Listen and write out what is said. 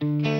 Bye.